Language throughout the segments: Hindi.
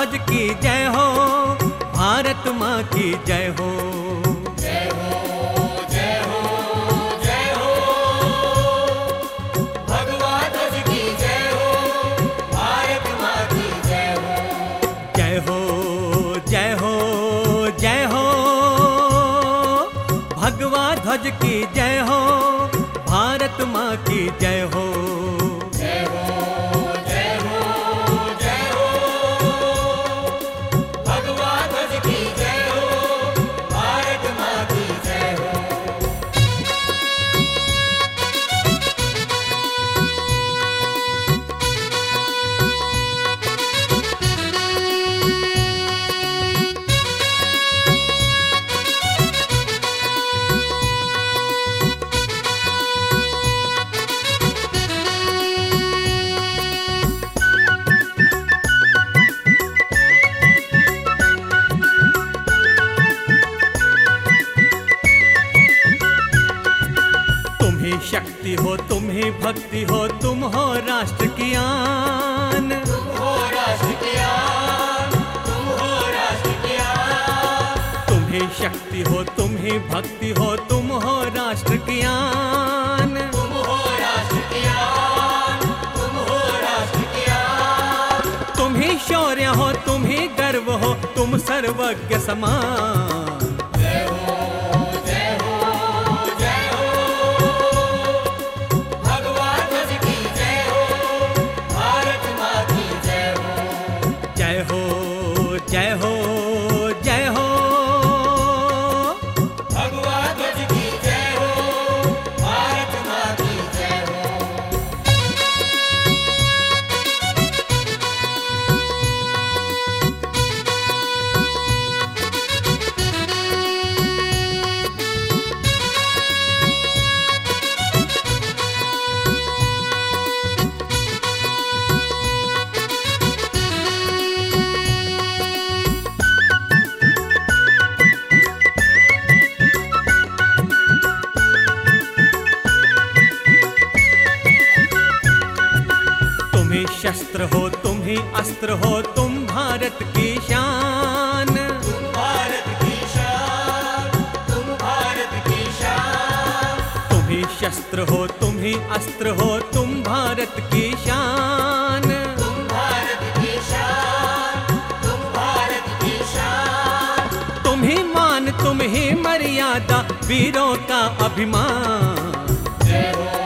ध्वज की जय हो, भारत माँ की जय हो। भगवा ध्वज की जय हो भारत की जय हो जय हो जय हो जय हो ध्वज की जय हो, भारत माँ की जय हो। शक्ति हो भक्ति हो तुम हो राष्ट्र की आन। तुम हो राष्ट्र की आन तुम हो राष्ट्र की आन। तुम्ही शक्ति हो तुम्ही भक्ति हो तुम हो राष्ट्र की आन। तुम हो राष्ट्र की आन तुम हो राष्ट्र की आन। तुम्ही शौर्य हो तुम्ही गर्व हो तुम सर्वज्ञ समान जय हो शस्त्र हो तुम्ही अस्त्र हो तुम भारत की शान। भारत की शान तुम भारत की शान। तुम्ही शस्त्र हो तुम्ही अस्त्र हो तुम भारत की शान। तुम भारत की शान तुम भारत की शान। तुम्ही मान तुम्ही मर्यादा वीरों का अभिमान। जय हो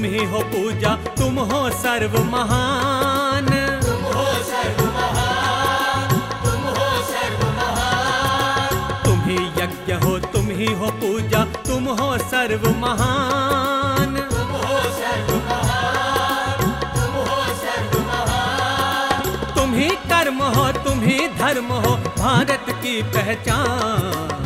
हो तुम्ही हो पूजा तुम हो सर्व महान तुम हो सर्व महान तुम हो सर्व महान तुम्ही यज्ञ हो तुम्ही हो पूजा तुम हो सर्व महान तुम हो सर्व महान तुम हो सर्व महान तुम्ही कर्म हो तुम्ही धर्म हो भारत की पहचान।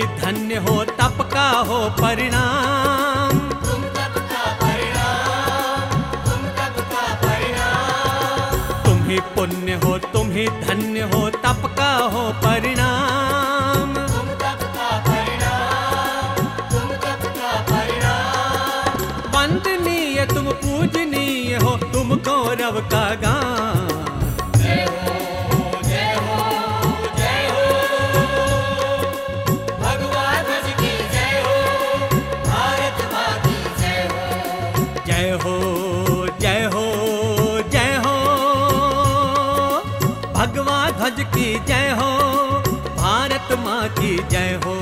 हो, तप का हो परिणाम। तुम तप का परिणाम तुम तप का परिणाम तुम ही पुण्य हो, तुम ही धन्य हो, तप का हो परिणाम तुम तप का परिणाम तुम तप का परिणाम। वंदनीय, तुम पूजनीय हो, तुम गौरव का गान। जय हो